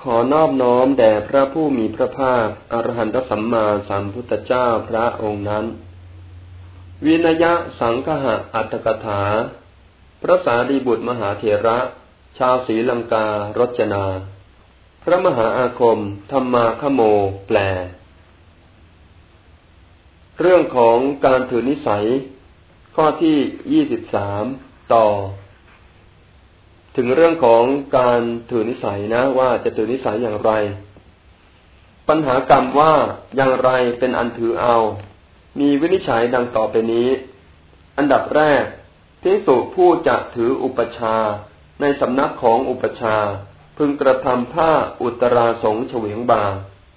ขอนอบน้อมแด่พระผู้มีพระภาคอรหันตสัมมาสัมพุทธเจ้าพระองค์นั้น วินยะสังคหะอัตถกถา พระสารีบุตรมหาเถระ ชาวศรีลังการจนา พระมหาอาคม ธรรมาคโม แปล เรื่องของการถือนิสัย ข้อที่ยี่สิบสามต่อ ถึงเรื่องของการถือนิสัยนะ ว่าจะถือนิสัยอย่างไร ปัญหากรรมว่าอย่างไรเป็นอันถือเอา มีวินิจฉัยดังต่อไปนี้ อันดับแรกที่สุผู้จะถืออุปชาในสำนักของอุปชา พึงกระทำผ้าอุตราสงเฉวียงบา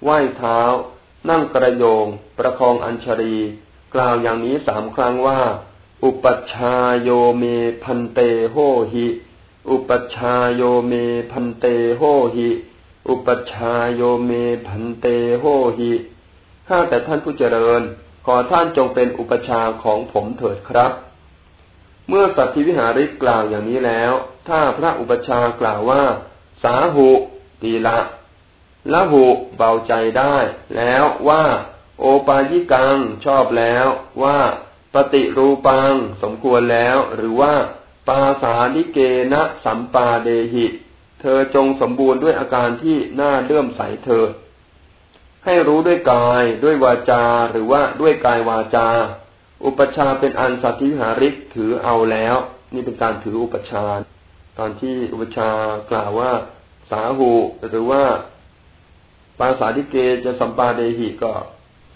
ไหว้เท้า นั่งกระโยง ประคองอัญชรี กล่าวอย่างนี้สามครั้งว่า อุปชาโยเมพันเตโหหิ อุปชาโยเมพันเตโหหิ อุปชาโยเมพันเตโหหิข้าแต่ท่านผู้เจริญ ขอท่านจงเป็นอุปชาของผมเถิดครับ เมื่อสัตธิวิหาริกกล่าวอย่างนี้แล้ว ถ้าพระอุปชากล่าวว่า สาหุตีละละหุเบาใจได้ แล้วว่า โอปายิกังชอบแล้วว่า ปฏิรูปังสมควรแล้วหรือว่า ปาสาลิเกนะสัมปาเดหิ เธอจงสมบูรณ์ด้วยอาการที่น่าเลื่อมใสเธอ ให้รู้ด้วยกายด้วยวาจาหรือว่าด้วยกายวาจา อุปชาเป็นอันสัตธิหาริกถือเอาแล้ว นี่เป็นการถืออุปชาตอนที่อุปชากล่าวว่า สาหูหรือว่าปาสาลิเกจะสัมปาเดหิก็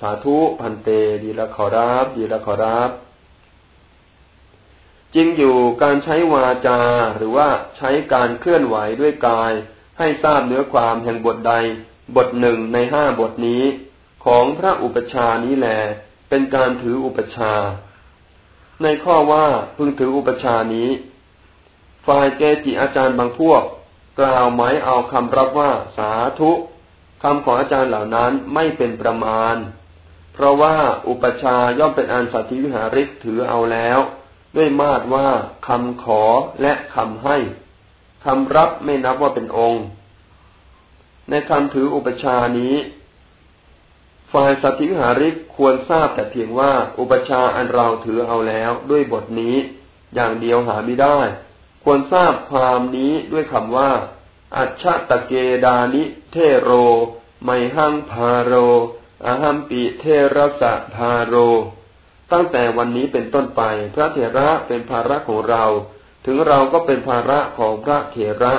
สาธุพันเต ดีละขอรับ ดีละขอรับ จริงอยู่การใช้วาจาหรือว่าใช้การเคลื่อนไหวด้วยกาย ให้ทราบเนื้อความแห่งบทใด บทหนึ่งในห้าบทนี้ ของพระอุปชานี้แหลเป็นการถืออุปชา ในข้อว่าพึงถืออุปชานี้ ฝ่ายเกจิอาจารย์บางพวก กล่าวหมายเอาคำรับว่าสาธุคำของอาจารย์เหล่านั้นไม่เป็นประมาณ เพราะว่าอุปชาย่อมเป็นอันสัตธิวิหาริกถือเอาแล้ว ด้วยมาดว่าคำขอและคำให้คำรับไม่นับว่าเป็นองค์ ในคำถืออุปชานี้ ฝ่ายสัตวิหาริกควรทราบแต่เพียงว่าอุปชาอันเราถือเอาแล้วด้วยบทนี้อย่างเดียวหาไม่ได้ ควรทราบความนี้ด้วยคำว่า อัจฉตะเกดานิเทโร ไมหังพาโร อหัมปิเทรสะพาโร ตั้งแต่วันนี้เป็นต้นไป พระเถระเป็นภาระของเรา ถึงเราก็เป็นภาระของพระเถระ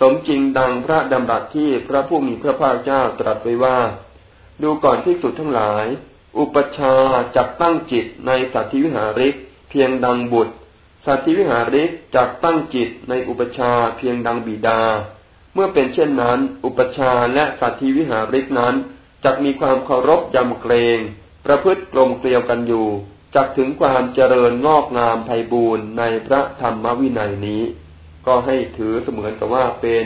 สมจริงดังพระดำรัสที่พระผู้มีพระภาคเจ้าตรัสไว้ว่า ดูก่อนที่สุดทั้งหลาย อุปชาจักตั้งจิตในสัตธิวิหาริก เพียงดังบุตร สัตธิวิหาริกจักตั้งจิตในอุปชาเพียงดังบิดา เมื่อเป็นเช่นนั้น อุปชาและสัตธิวิหาริกนั้นจักมีความเคารพยำเกรง ประพฤติกลมเกลียวกันอยู่จักถึงความเจริญงอกงามไพบูรณ์ในพระธรรมวินัยนี้ ก็ให้ถือเสมือนกับว่าเป็น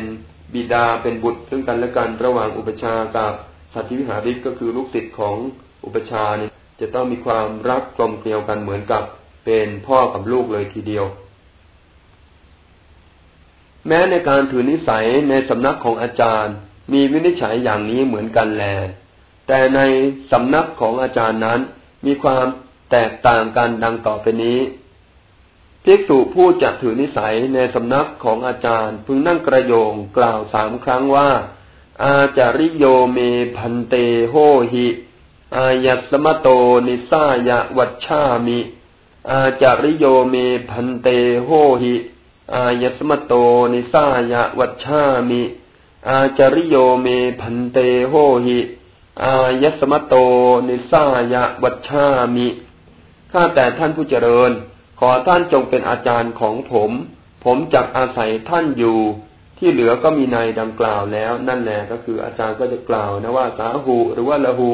บิดาเป็นบุตรซึ่งกันและกันระหว่างอุปชากับสัตวิหาริกก็คือลูกศิษย์ของอุปชาเนี่ยจะต้องมีความรักกลมเกลียวกันเหมือนกับเป็นพ่อกับลูกเลยทีเดียว แม้ในการถือนิสัยในสำนักของอาจารย์ มีวินิจฉัยอย่างนี้เหมือนกันแล แต่ในสำนักของอาจารย์นั้น มีความแตกต่างกันดังต่อไปนี้ภิกษุผู้จะถือนิสัยในสำนักของอาจารย์ พึงนั่งกระโยงกล่าวสามครั้งว่า อาจาริโยเมพันเตโหหิ อายัสมโตนิสายะวัชชามิ อาจาริโยเมพันเตโหหิ อายัสมโตนิสายะวัชชามิ อาจาริโยเมพันเตโหหิ อายสมโต นิสายะวัชชามิข้าแต่ท่านผู้เจริญ ขอท่านจงเป็นอาจารย์ของผม ผมจักอาศัยท่านอยู่ ที่เหลือก็มีในดังกล่าวแล้ว นั่นแหละก็คืออาจารย์ก็จะกล่าวนะว่าสาหูหรือว่าละหู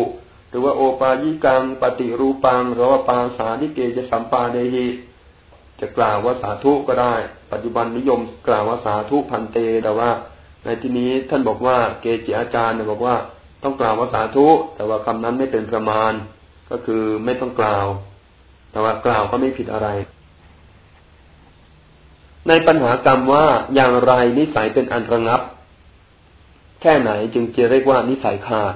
หรือว่าโอปายิกัง ปฏิรูปัง หรือว่าปาสานิเกจะสัมปาเดหิจะกล่าวว่าสาธุก็ได้ ปัจจุบันนิยมกล่าวว่าสาธุพันเตแต่ว่า ในที่นี้ท่านบอกว่าเกจิอาจารย์เนี่ยบอกว่า ต้องกล่าวว่าสาธุ แต่ว่าคำนั้นไม่เป็นประมาณ ก็คือไม่ต้องกล่าว แต่ว่ากล่าวก็ไม่ผิดอะไร ในปัญหากรรมว่าอย่างไรนิสัยเป็นอันระงับ แค่ไหนจึงจะเรียกว่านิสัยขาด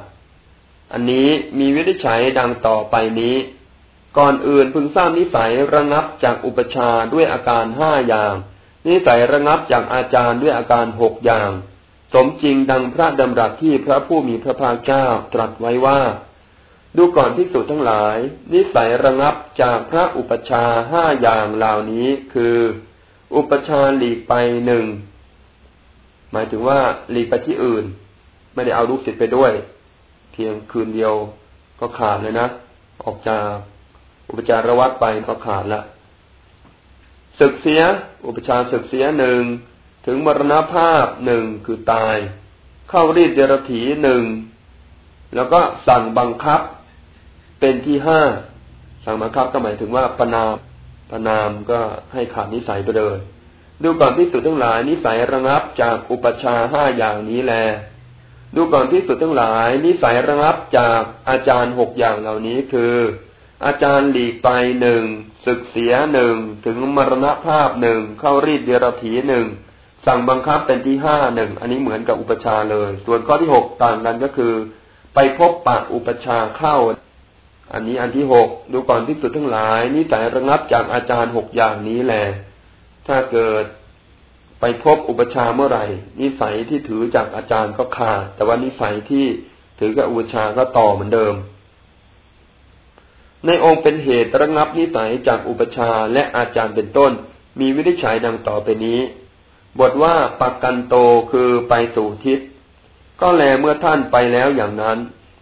อันนี้มีวิธีใช้ดังต่อไปนี้ ก่อนอื่นพึงสร้างนิสัยระงับจากอุปชาด้วยอาการห้าอย่าง นิสัยระงับจากอาจารย์ด้วยอาการหกอย่าง สมจริงดังพระดำรัสที่พระผู้มีพระภาคเจ้าตรัสไว้ว่า ดูก่อนที่สุดทั้งหลาย นิสัยระงับจากพระอุปชาห้าอย่างเหล่านี้คือ อุปชาหลีกไปหนึ่งหมายถึงว่าหลีกไปที่อื่น ไม่ได้เอาลูกศิษย์ไปด้วย เพียงคืนเดียวก็ขาดเลยนะ ออกจากอุปจารวัตไปก็ขาดละศึกเสีย อุปชาศึกเสียหนึ่ง ถึงมรณภาพหนึ่งคือตาย เข้ารีดเดรถีหนึ่งแล้วก็สั่งบังคับ เป็นที่ห้าสั่งบังคับก็หมายถึงว่าปนามปนามก็ให้ขาดนิสัยไปเลยดูก่อนที่สุดทั้งหลายนิสัยระงับจากอุปชาห้าอย่างนี้แล ดูก่อนที่สุดทั้งหลาย นิสัยระงับจากอาจารย์หกอย่างเหล่านี้คือ อาจารย์หลีกไปหนึ่งศึกเสียหนึ่งถึงมรณภาพหนึ่งเข้ารีดเดรถีหนึ่ง สั่งบังคับเป็นที่ห้าหนึ่งอันนี้เหมือนกับอุปชาเลย ส่วนข้อที่หกต่างกันก็คือ ไปพบปะอุปชาเข้า อันนี้อันที่หกดูก่อนที่สุดทั้งหลายนิสัยระงับจากอาจารย์หกอย่างนี้แหละถ้าเกิดไปพบอุปชาเมื่อไหร่ นิสัยที่ถือจากอาจารย์ก็ขาด แต่ว่านิสัยที่ถือกับอุปชาก็ต่อเหมือนเดิม ในองค์เป็นเหตุระงับนิสัยจากอุปชาและอาจารย์เป็นต้น มีวิธีฉัยดังต่อไปนี้ บทว่าปักกันโตคือไปสู่ทิศ ก็แลเมื่อท่านไปแล้วอย่างนั้น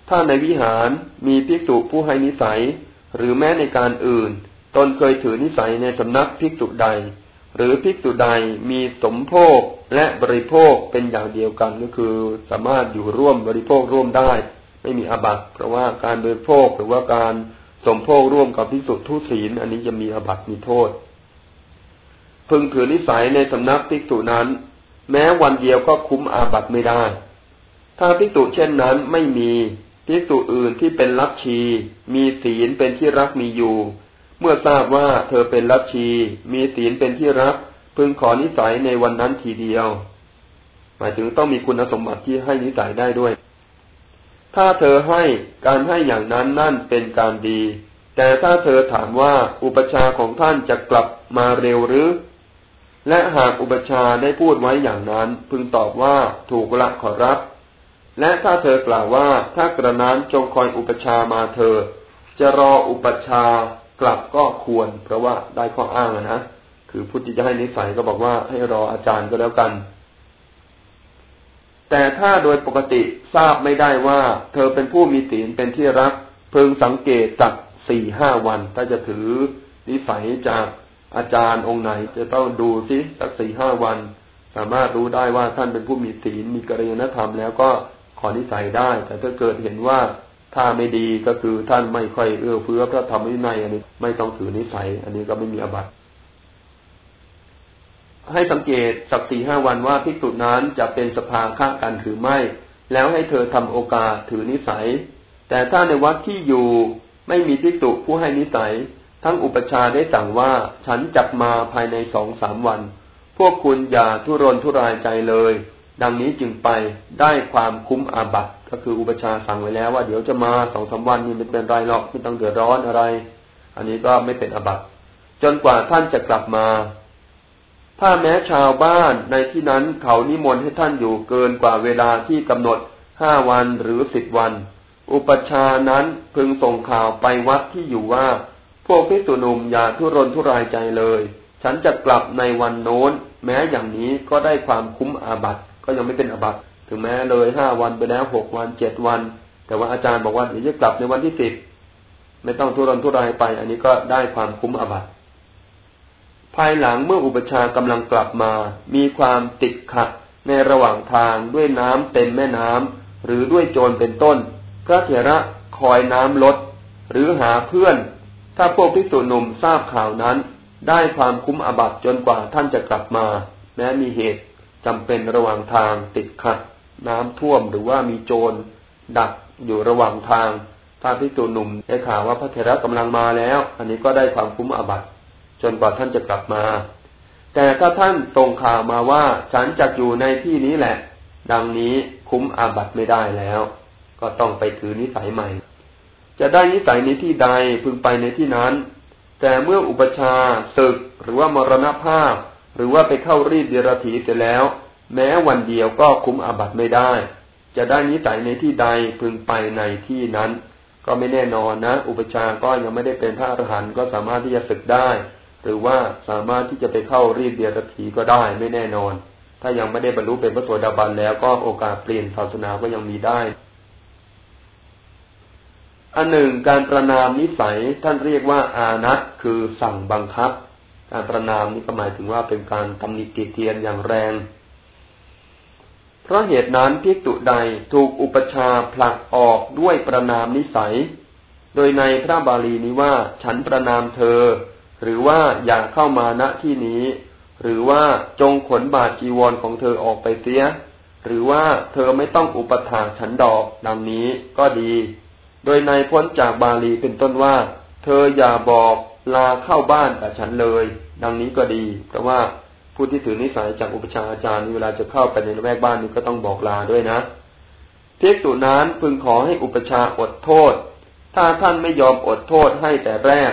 ถ้าในวิหารมีภิกษุผู้ให้นิสัย หรือแม้ในการอื่น ตนเคยถือนิสัยในสำนักภิกษุใด หรือภิกษุใดมีสมโภคและบริโภคเป็นอย่างเดียวกันก็คือ สามารถอยู่ร่วมบริโภคร่วมได้ ไม่มีอบัตเพราะว่าการบริโภคหรือว่าการสมโภคร่วมกับภิกษุทุศีลอันนี้จะมีอบัตมีโทษ พึงถือนิสัยในสำนักภิกษุนั้น แม้วันเดียวก็คุ้มอาบัตไม่ได้ ถ้าภิกษุเช่นนั้นไม่มีภิกษุอื่นที่เป็นลัทธิมีศีลเป็นที่รักมีอยู่ เมื่อทราบว่าเธอเป็นลัทธิมีศีลเป็นที่รัก พึงขอนิสัยในวันนั้นทีเดียว หมายถึงต้องมีคุณสมบัติที่ให้นิสัยได้ด้วย ถ้าเธอให้การให้อย่างนั้นนั่นเป็นการดีแต่ถ้าเธอถามว่าอุปชาของท่านจะกลับมาเร็วหรือ และหากอุปชาได้พูดไว้อย่างนั้น พึงตอบว่าถูกละขอรับ และถ้าเธอกล่าวว่าถ้ากระนั้นจงคอยอุปชามาเธอ จะรออุปชากลับก็ควร เพราะว่าได้ข้ออ้างนะคือพุทธิจะให้นิสัยก็บอกว่าให้รออาจารย์ก็แล้วกัน แต่ถ้าโดยปกติทราบไม่ได้ว่า เธอเป็นผู้มีศีลเป็นที่รักเพึงสังเกตจากสี่ห้าวัน ถ้าจะถือนิสัยจาก อาจารย์องค์ไหน จะต้องดูซิสักสี่ห้าวัน สามารถรู้ได้ว่าท่านเป็นผู้มีศีลมีกริยธรรมแล้วก็ขอนิสัยได้ แต่ถ้าเกิดเห็นว่าถ้าไม่ดีก็คือท่านไม่ค่อยเอื้อเฟื้อพระธรรมวินัยอันนี้ไม่ต้องถือนิสัย อันนี้ก็ไม่มีอบัตให้สังเกตสักสี่ห้าวันว่าภิกษุนั้นจะเป็นสภาฆ่ากันหรือไม่ แล้วให้เธอทำโอกาสถือนิสัย แต่ถ้าในวัดที่อยู่ไม่มีภิกษุผู้ให้นิสัย ทั้งอุปชาได้สั่งว่าฉันจับมาภายในสองสามวัน พวกคุณอย่าทุรนทุรายใจเลย ดังนี้จึงไปได้ความคุ้มอาบัติก็คืออุปชาสั่งไว้แล้วว่าเดี๋ยวจะมาสองสาวันนี้ไม่เป็นไรหรอกไม่ต้องเดือดร้อนอะไร อันนี้ก็ไม่เป็นอาบัตจนกว่าท่านจะกลับมา ถ้าแม้ชาวบ้านในที่นั้นเขานิมนต์ให้ท่านอยู่เกินกว่าเวลาที่กำหนดห้าวันหรือสิบวัน อุปชานั้นพึงส่งข่าวไปวัดที่อยู่ว่า วกพิสุนุมอย่าทุรนทุรายใจเลย ฉันจะกลับในวันโน้น แม้อย่างนี้ก็ได้ความคุ้มอาบัตก็ยังไม่เป็นอาบัติถึงแม้เลยห้าวันไปแล้วหกวันเจ็ดวัน แต่ว่าอาจารย์บอกว่าเดี๋ยวจะกลับในวันที่สิบไม่ต้องทุรนทุรายไป อันนี้ก็ได้ความคุ้มอาบัตภายหลังเมื่ออุปชากำลังกลับมา มีความติดขัดในระหว่างทางด้วยน้ำเต็มแม่น้ำหรือด้วยโจรเป็นต้น พระเถระคอยน้ำลด หรือหาเพื่อน ถ้าพวกพิสุหนุ่มทราบข่าวนั้น ได้ความคุ้มอบัตจนกว่าท่านจะกลับมา แม้มีเหตุจำเป็นระหว่างทางติดขัด น้ำท่วมหรือว่ามีโจร ดักอยู่ระหว่างทาง ถ้าพิจูหนุ่มได้ข่าวว่าพระเถระกำลังมาแล้ว อันนี้ก็ได้ความคุ้มอบัตจนกว่าท่านจะกลับมา แต่ถ้าท่านส่งข่าวมาว่าฉันจะอยู่ในที่นี้แหละ ดังนี้คุ้มอาบัตไม่ได้แล้ว ก็ต้องไปถือนิสัยใหม่ จะได้นิสัยในที่ใดพึงไปในที่นั้น แต่เมื่ออุปชาศึกหรือว่ามรณภาพ หรือว่าไปเข้ารีดเดรถีเสร็จแล้ว แม้วันเดียวก็คุ้มอาบัตไม่ได้ จะได้นิสัยในที่ใดพึงไปในที่นั้น ก็ไม่แน่นอนนะ อุปชาก็ยังไม่ได้เป็นพระอรหันต์ก็สามารถที่จะศึกได้ หรือว่าสามารถที่จะไปเข้ารีดเดรถีก็ได้ไม่แน่นอน ถ้ายังไม่ได้บรรลุเป็นพระโสดาบันแล้วก็โอกาสเปลี่ยนศาสนาก็ยังมีได้ อันหนึ่งการประนามนิสัยท่านเรียกว่าอานัตคือสั่งบังคับ การประนามนี้ก็หมายถึงว่าเป็นการตำหนิติเตียนอย่างแรง เพราะเหตุนั้นพิกตุใดถูกอุปชาผลักออกด้วยประนามนิสัย โดยในพระบาลีนี้ว่าฉันประนามเธอ หรือว่าอย่าเข้ามาณที่นี้ หรือว่าจงขนบาจีวรของเธอออกไปเสีย หรือว่าเธอไม่ต้องอุปถาฉันดอกดังนี้ก็ดี โดยในพ้นจากบาลีเป็นต้นว่า เธออย่าบอกลาเข้าบ้านกับฉันเลย ดังนี้ก็ดี เพราะว่าผู้ที่ถือนิสัยจากอุปชาอาจารย์เวลาจะเข้าไปในแวกบ้านนี้ก็ต้องบอกลาด้วยนะเพียกสุนั้นพึงขอให้อุปชาอดโทษ ถ้าท่านไม่ยอมอดโทษให้แต่แรก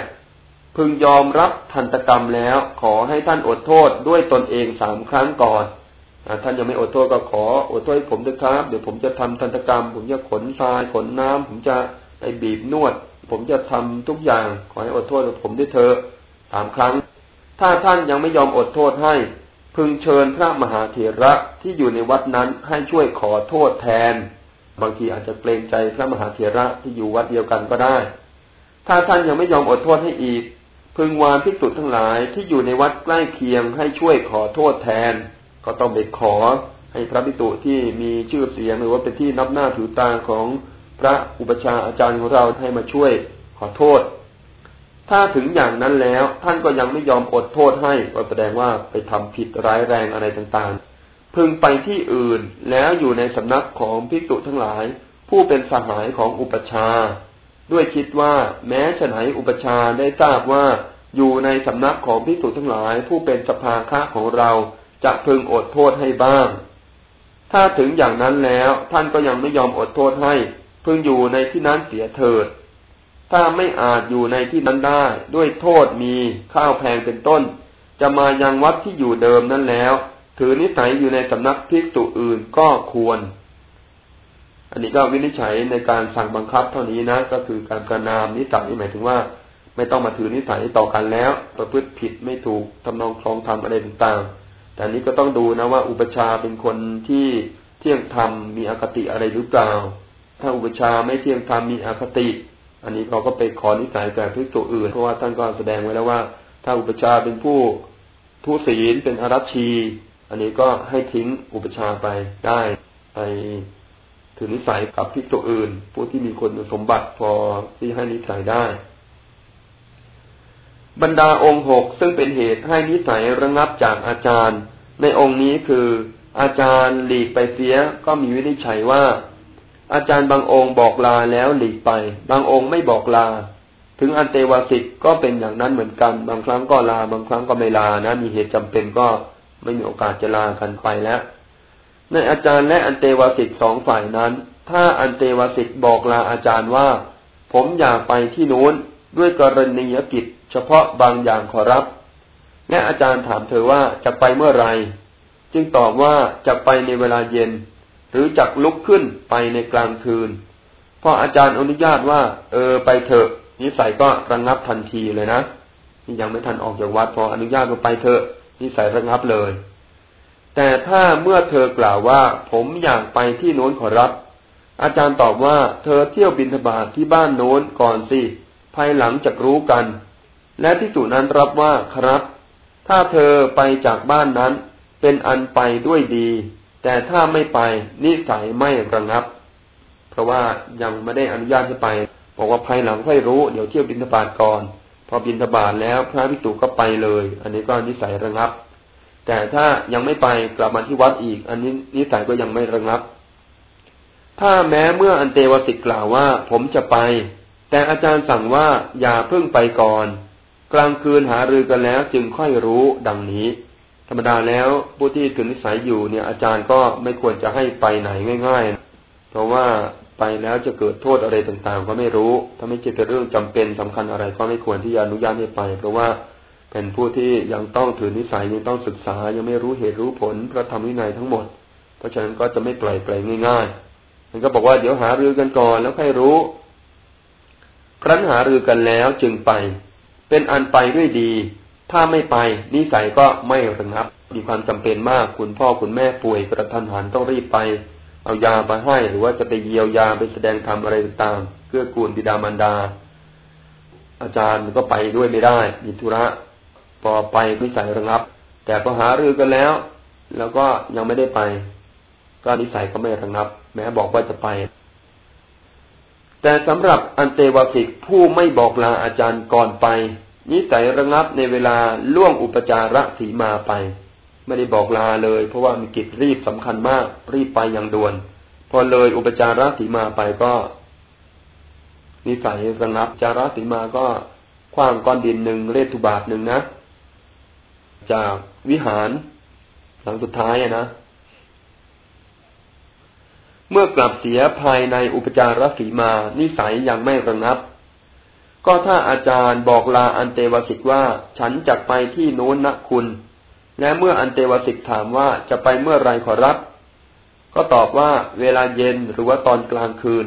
พึงยอมรับทันตกรรมแล้ว ขอให้ท่านอดโทษด้วยตนเองสามครั้งก่อน ท่านยังไม่อดโทษก็ขออดโทษให้ผมด้วยครับเดี๋ยวผมจะทำทันตกรรม ผมจะขนทรายขนน้ำผมจะไปบีบนวด ผมจะทำทุกอย่าง ขอให้อดโทษผมด้วยเถอะสามครั้ง ถ้าท่านยังไม่ยอมอดโทษให้ พึงเชิญพระมหาเถระที่อยู่ในวัดนั้นให้ช่วยขอโทษแทน บางทีอาจจะเกรงใจพระมหาเถระที่อยู่วัดเดียวกันก็ได้ ถ้าท่านยังไม่ยอมอดโทษให้อีก พึงวานภิกษุทั้งหลายที่อยู่ในวัดใกล้เคียงให้ช่วยขอโทษแทน ก็ต้องไปขอให้พระภิกษุที่มีชื่อเสียงหรือว่าเป็นที่นับหน้าถือตาของพระอุปชาอาจารย์ของเราให้มาช่วยขอโทษ ถ้าถึงอย่างนั้นแล้วท่านก็ยังไม่ยอมอดโทษให้ก็แสดงว่าไปทำผิดร้ายแรงอะไรต่างๆ พึงไปที่อื่นแล้วอยู่ในสำนักของภิกษุทั้งหลาย ผู้เป็นสหายของอุปชา ด้วยคิดว่าแม้ฉนัยอุปชาได้ทราบว่าอยู่ในสำนักของพิสุทั้งหลาย ผู้เป็นสภาคะของเรา จะพึงอดโทษให้บ้าง ถ้าถึงอย่างนั้นแล้วท่านก็ยังไม่ยอมอดโทษให้ พึงอยู่ในที่นั้นเสียเถิด ถ้าไม่อาจอยู่ในที่นั้นได้ ด้วยโทษมีข้าวแพงเป็นต้น จะมายังวัดที่อยู่เดิมนั้นแล้ว ถือนิสัยอยู่ในสำนักภิกษุอื่นก็ควร อันนี้ก็วินิจฉัยในการสั่งบังคับเท่านี้นะ ก็คือการประนามนิสัยหมายถึงว่าไม่ต้องมาถือนิสัยต่อกันแล้ว ประพฤติผิดไม่ถูกทำนองคลองทำอะไรต่างๆ แต่นี้ก็ต้องดูนะว่าอุปชาเป็นคนที่เที่ยงธรรมมีอคติอะไรหรือเปล่า ถ้าอุปชาไม่เที่ยงธรรมมีอคติ อันนี้เราก็ไปขอนิสัยจากพิสูจอื่น เพราะว่าท่านก็แสดงไว้แล้วว่า ถ้าอุปชาเป็นผู้ทุศีลเป็นอารัชชี อันนี้ก็ให้ทิ้งอุปชาไปได้ไปถือนิสัยกับพิกษุอื่น ผู้ที่มีคนสมบัติพอที่ให้นิสัยได้ บรรดาองค์หกซึ่งเป็นเหตุให้นิสัยระงับจากอาจารย์ ในองค์นี้คืออาจารย์หลีกไปเสียก็มีวินิจฉัยว่า อาจารย์บางองค์บอกลาแล้วหลีกไป บางองค์ไม่บอกลา ถึงอันเตวสิกก็เป็นอย่างนั้นเหมือนกัน บางครั้งก็ลา บางครั้งก็ไม่ลานะ มีเหตุจำเป็นก็ไม่มีโอกาสจะลากันไปแล้วในอาจารย์และอันเตวสิกสองฝ่ายนั้น ถ้าอันเตวสิกบอกลาอาจารย์ว่า ผมอยากไปที่นู้นด้วยกรณียกิจ เฉพาะบางอย่างขอรับ และอาจารย์ถามเธอว่าจะไปเมื่อไร จึงตอบว่าจะไปในเวลาเย็น หรือจักลุกขึ้นไปในกลางคืนพออาจารย์อนุญาตว่า เออไปเถอะ นิสัยก็ระงงับทันทีเลยนะนี่ยังไม่ทันออกจากวัด พออนุญาตว่าไปเถอะ นิสัยระงงับเลย แต่ถ้าเมื่อเธอกล่าวว่า ผมอยากไปที่โน้นขอรับ อาจารย์ตอบว่า เธอเที่ยวบินทบาทที่บ้านโน้นก่อนสิภายหลังจะรู้กัน และที่สุนั้นรับว่าครับ ถ้าเธอไปจากบ้านนั้น เป็นอันไปด้วยดี แต่ถ้าไม่ไปนิสัยไม่ระงับ เพราะว่ายังไม่ได้อนุญาตให้ไป บอกว่าภายหลังค่อยรู้เดี๋ยวเที่ยวบินทบาทก่อน พอบินทบาทแล้วพระพิจุก็ไปเลย อันนี้ก็นิสัยระงับ แต่ถ้ายังไม่ไปกลับมาที่วัดอีก อันนี้นิสัยก็ยังไม่ระงับ ถ้าแม้เมื่ออันเตวสิกกล่าวว่า ผมจะไป แต่อาจารย์สั่งว่าอย่าเพิ่งไปก่อน กลางคืนหารือกันแล้วจึงค่อยรู้ดังนี้ ธรรมดาแล้วผู้ที่ถือนิสัยอยู่เนี่ย อาจารย์ก็ไม่ควรจะให้ไปไหนง่ายๆ เพราะว่าไปแล้วจะเกิดโทษอะไรต่างๆ ก็ไม่รู้ ถ้าไม่เป็นเรื่องจำเป็นสำคัญอะไรก็ไม่ควรที่จะอนุญาตให้ไป เพราะว่าเป็นผู้ที่ยังต้องถือนิสัยยังต้องศึกษายังไม่รู้เหตุรู้ผลพระธรรมวินัยทั้งหมด เพราะฉะนั้นก็จะไม่ปล่อยไปง่ายๆมันก็บอกว่าเดี๋ยวหารือกันก่อนแล้วค่อยรู้ ครั้นหารือกันแล้วจึงไป เป็นอันไปด้วยดี ถ้าไม่ไปนิสัยก็ไม่ระงับ มีความจำเป็นมากคุณพ่อคุณแม่ป่วยกระทันหันต้องรีบไป เอายาไปให้หรือว่าจะไปเยียวยาไปแสดงธรรมอะไรต่างๆเกื้อกูลบิดามารดา อาจารย์ก็ไปด้วยไม่ได้มีธุระพอไปนิสัยระงับ แต่พอหารือกันแล้ว แล้วก็ยังไม่ได้ไป ก็นิสัยก็ไม่ระงับ แม้บอกว่าจะไป แต่สำหรับอันเตวสิกผู้ไม่บอกลาอาจารย์ก่อนไป นิสัยระงับในเวลาล่วงอุปจาระสีมาไป ไม่ได้บอกลาเลย เพราะว่ามีกิจรีบสำคัญมาก รีบไปอย่างด่วน พอเลยอุปจาระสีมาไปก็ นิสัยระงับจาระสีมาก็คว้างก้อนดินหนึ่งเลทุบาทหนึ่งนะ จากวิหารหลังสุดท้ายนะ เมื่อกลับเสียภายในอุปจารสีมา นิสัยยังไม่ระงับ ก็ถ้าอาจารย์บอกลาอันเตวสิกว่า ฉันจะไปที่โน้นนะคุณ และเมื่ออันเตวสิกถามว่าจะไปเมื่อไรขอรับ ก็ตอบว่าเวลาเย็นหรือว่าตอนกลางคืน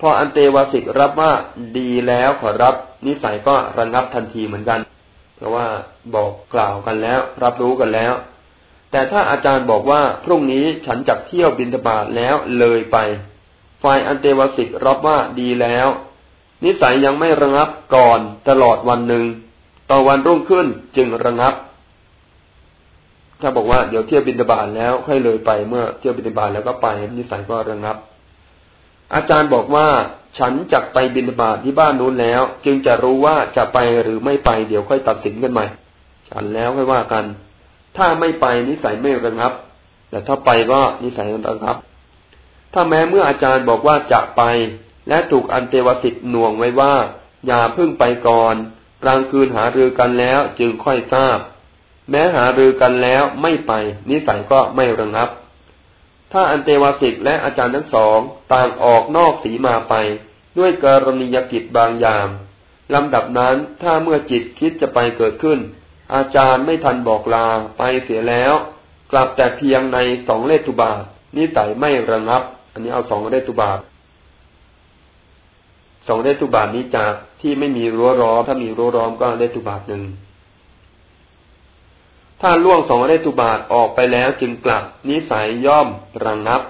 พออันเตวสิกรับว่าดีแล้วขอรับ นิสัยก็ระงับทันทีเหมือนกัน เพราะว่าบอกกล่าวกันแล้ว รับรู้กันแล้ว แต่ถ้าอาจารย์บอกว่าพรุ่งนี้ฉันจักเที่ยวบินทบาทแล้วเลยไป ฝ่ายอันเตวสิกรับว่าดีแล้ว นิสัยยังไม่ระงับก่อนตลอดวันหนึ่งต่อวันรุ่งขึ้นจึงระงับ ถ้าบอกว่าเดี๋ยวเที่ยวบินบาตแล้วค่อยเลยไปเมื่อเที่ยวบินบาตแล้วก็ไป นิสัยก็ระงับ อาจารย์บอกว่าฉันจะไปบินบาตที่บ้านนู้นแล้ว จึงจะรู้ว่าจะไปหรือไม่ไปเดี๋ยวค่อยตัดสินกันใหม่ ฉันแล้วค่อยว่ากัน ถ้าไม่ไปนิสัยไม่ระงับ แต่ถ้าไปก็นิสัยระงับ ถ้าแม้เมื่ออาจารย์บอกว่าจะไป และถูกอันเทวสิทธิ์หน่วงไว้ว่า อย่าเพึ่งไปก่อน กลางคืนหารือกันแล้วจึงค่อยทราบ แม้หารือกันแล้วไม่ไป นิสัยก็ไม่ระงับ ถ้าอันเตวสิกและอาจารย์ทั้งสองต่างออกนอกสีมาไป ด้วยกรณียกิจบางอย่างลำดับนั้นถ้าเมื่อจิตคิดจะไปเกิดขึ้น อาจารย์ไม่ทันบอกลาไปเสียแล้ว กลับแต่เพียงในสองเลตุบาทนิสัยไม่ระงับ อันนี้เอาสองเลตุบาทสองเลตุบาทนี้จากที่ไม่มีรั้วร้อมถ้ามีรั้วร้อมก็เลตุบาทหนึ่งถ้าล่วงสองเรตุบาทออกไปแล้วจึงกลับนิสัยย่อมระงงับ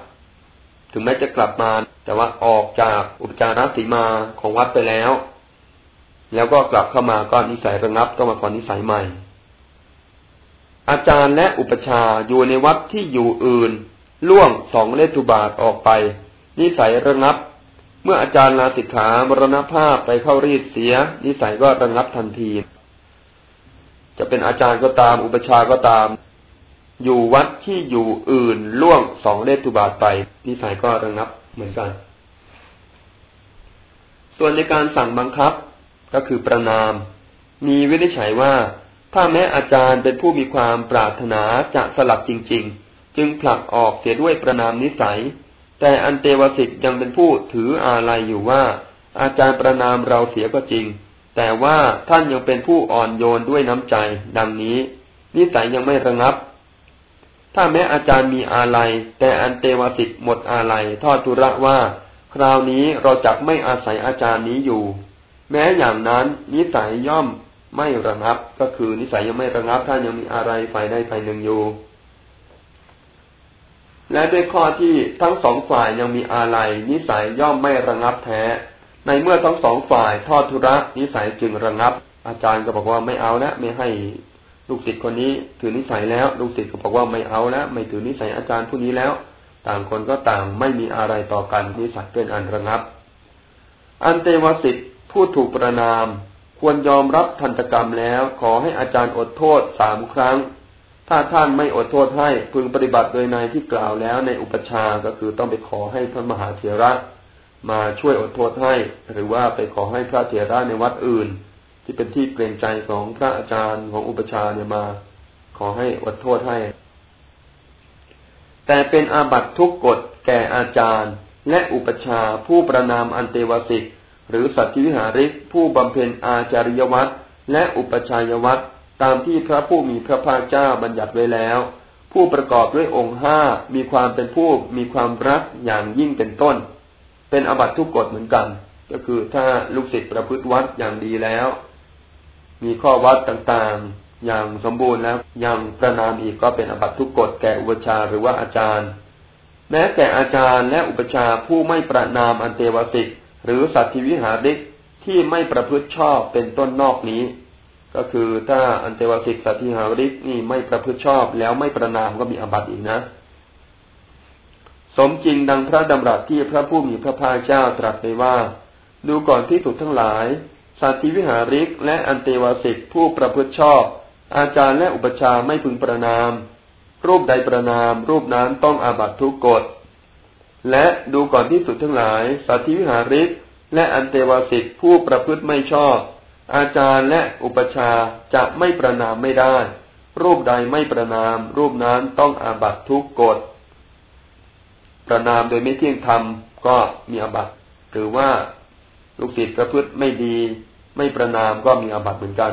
ถึงแม้จะกลับมา แต่ว่าออกจากอุปจารสีมาของวัดไปแล้ว แล้วก็กลับเข้ามาก็นิสัยระงับก็มาก่อนนิสัยใหม่ อาจารย์และอุปชาอยู่ในวัดที่อยู่อื่น ล่วงสองเลตุบาทออกไป นิสัยระงับ เมื่ออาจารย์ลาสิกขามรณภาพไปเข้ารีดเสีย นิสัยก็ระงับทันที จะเป็นอาจารย์ก็ตาม อุปชาก็ตาม อยู่วัดที่อยู่อื่น ล่วงสองเลตุบาทไป นิสัยก็ระงับเหมือนกัน ส่วนในการสั่งบังคับก็คือประนาม มีวินิจฉัยว่า ถ้าแม้อาจารย์เป็นผู้มีความปรารถนาจะสลับจริง ๆ จึงผลักออกเสียด้วยประนามนิสัย แต่อันเตวสิกยังเป็นผู้ถืออาลัยอยู่ว่า อาจารย์ประนามเราเสียก็จริง แต่ว่าท่านยังเป็นผู้อ่อนโยนด้วยน้ำใจ ดังนี้ นิสัยยังไม่ระงับ ถ้าแม้อาจารย์มีอาลัย แต่อันเตวสิกหมดอาลัยทอดทุระว่า คราวนี้เราจะไม่อาศัยอาจารย์นี้อยู่ แม้อย่างนั้นนิสัยย่อม ไม่ระงับ ก็คือนิสัยยังไม่ระงับท่านยังมีอะไรฝ่ายใดฝ่ายหนึ่งอยู่ และด้วยข้อที่ทั้งสองฝ่ายยังมีอาลัยนิสัยย่อมไม่ระงับแท้ ในเมื่อทั้งสองฝ่ายทอดทุระนิสัยจึงระงับ อาจารย์ก็บอกว่าไม่เอาแล้วไม่ให้ลูกศิษย์คนนี้ถือนิสัยแล้ว ลูกศิษย์ก็บอกว่าไม่เอาแล้วไม่ถือนิสัยอาจารย์ผู้นี้แล้ว ต่างคนก็ต่างไม่มีอะไรต่อกันนิสัยเป็นอันระงับ อันเตวสิทธิ์ผู้ถูกประนาม ควรยอมรับทันตกรรมแล้ว ขอให้อาจารย์อดโทษสามครั้ง ถ้าท่านไม่อดโทษให้พึงปฏิบัติโดยในที่กล่าวแล้วในอุปชาก็คือต้องไปขอให้พระมหาเถระมาช่วยอดโทษให้ หรือว่าไปขอให้พระเถระในวัดอื่น ที่เป็นที่เกรงใจของพระอาจารย์ของอุปชาเนี่ยมา ขอให้อดโทษให้ แต่เป็นอาบัตทุกกฎแก่อาจารย์ และอุปชาผู้ประนามอันเตวสิก หรือสัตวิหาริกผู้บำเพ็ญอาจาริยวัตรและอุปชายวัตรตามที่พระผู้มีพระภาคเจ้าบัญญัติไว้แล้ว ผู้ประกอบด้วยองค์ห้ามีความเป็นผู้มีความรักอย่างยิ่งเป็นต้น เป็นอบัตทุกกฎเหมือนกัน ก็คือถ้าลูกศิษย์ประพฤติวัดอย่างดีแล้ว มีข้อวัดต่างๆ อย่างสมบูรณ์แล้วยังประนามอีกก็เป็นอบัตทุกกฎแก่อุปชาหรือว่าอาจารย์ แม้แต่อาจารย์และอุปชาผู้ไม่ประนามอันเตวสิก หรือสัตธิวิหาริกที่ไม่ประพฤติชอบเป็นต้นนอกนี้ ก็คือถ้าอันเทวสิกสัติหาริกนี่ไม่ประพฤติชอบแล้วไม่ประนามก็มีอบัติอีกนะ สมจริงดังพระดำรัสที่พระผู้มีพระภาคเจ้าตรัสไปว่า ดูก่อนที่สุดทั้งหลายสัติวิหาริกและอันเทวสิกผู้ประพฤติชอบ อาจารย์และอุปชาไม่พึงประนาม รูปใดประนาม รูปนั้นต้องอาบัตทุกกฎ และดูก่อนที่สุดทั้งหลาย สัติวิหาริกและอันเทวสิกผู้ประพฤติไม่ชอบ อาจารย์และอุปชาจะไม่ประนามไม่ได้ รูปใดไม่ประนาม รูปนั้นต้องอาบัตทุกกฎ ประนามโดยไม่เที่ยงธรรมก็มีอาบัตหรือว่าลูกศิษย์ประพฤติไม่ดี ไม่ประนามก็มีอาบัตเหมือนกัน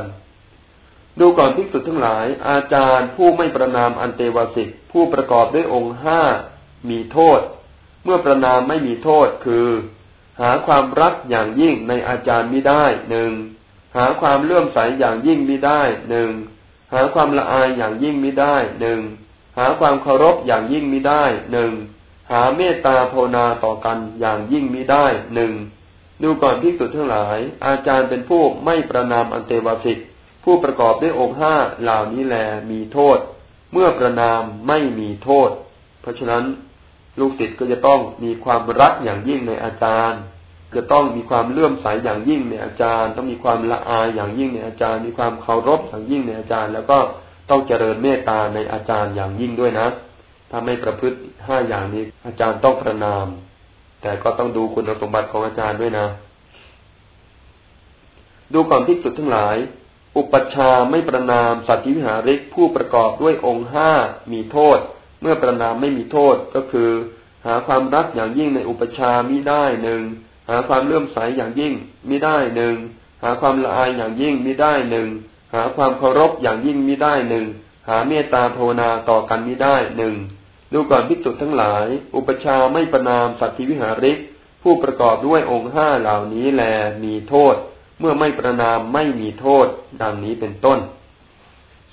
ดูก่อนพิสุทั้งหลาย อาจารย์ผู้ไม่ประนามอันเตวสิกผู้ประกอบด้วยองค์ห้ามีโทษ เมื่อประนามไม่มีโทษคือ หาความรักอย่างยิ่งในอาจารย์ม่ได้หนึ่งหาความเลื่อมใสอย่างยิ่งมิได้หนึ่งหาความละอายอย่างยิ่งมิได้หนึ่งหาความเคารพอย่างยิ่งมิได้หนึ่งหาเมตตาภาวนาต่อกันอย่างยิ่งมิได้หนึ่งดูก่อนพิสุทั้งหลาย อาจารย์เป็นผู้ไม่ประนามอันเตวาสิกผู้ประกอบด้วยองค์ห้าเหล่านี้แลมีโทษ เมื่อประนามไม่มีโทษ เพราะฉะนั้น ลูกศิษย์ก็จะต้องมีความรักอย่างยิ่งในอาจารย์จะต้องมีความเลื่อมใสอย่างยิ่งในอาจารย์ ต้องมีความละอายอย่างยิ่งในอาจารย์ มีความเคารพอย่างยิ่งในอาจารย์ แล้วก็ต้องเจริญเมตตาในอาจารย์อย่างยิ่งด้วยนะถ้าไม่ประพฤติห้าอย่างนี้ อาจารย์ต้องประนาม แต่ก็ต้องดูคุณสมบัติของอาจารย์ด้วยนะ ดูก่อนที่สุดทั้งหลาย อุปชาไม่ประนามสัตวิหาริกผู้ประกอบด้วยองค์ห้ามีโทษ เมื่อประนามไม่มีโทษก็คือ หาความรักอย่างยิ่งในอุปชามิได้หนึ่งหาความเลื่อมใสอย่างยิ่งมิได้หนึ่งหาความละอายอย่างยิ่งมิได้หนึ่งหาความเคารพอย่างยิ่งมิได้หนึ่งหาเมตตาภาวนาต่อกันมิได้หนึ่งดูก่อนพิจุทั้งหลาย อุปชาไม่ประนามสัตธิวิหาริก ผู้ประกอบด้วยองค์ห้าเหล่านี้แลมีโทษ เมื่อไม่ประนามไม่มีโทษ ดังนี้เป็นต้น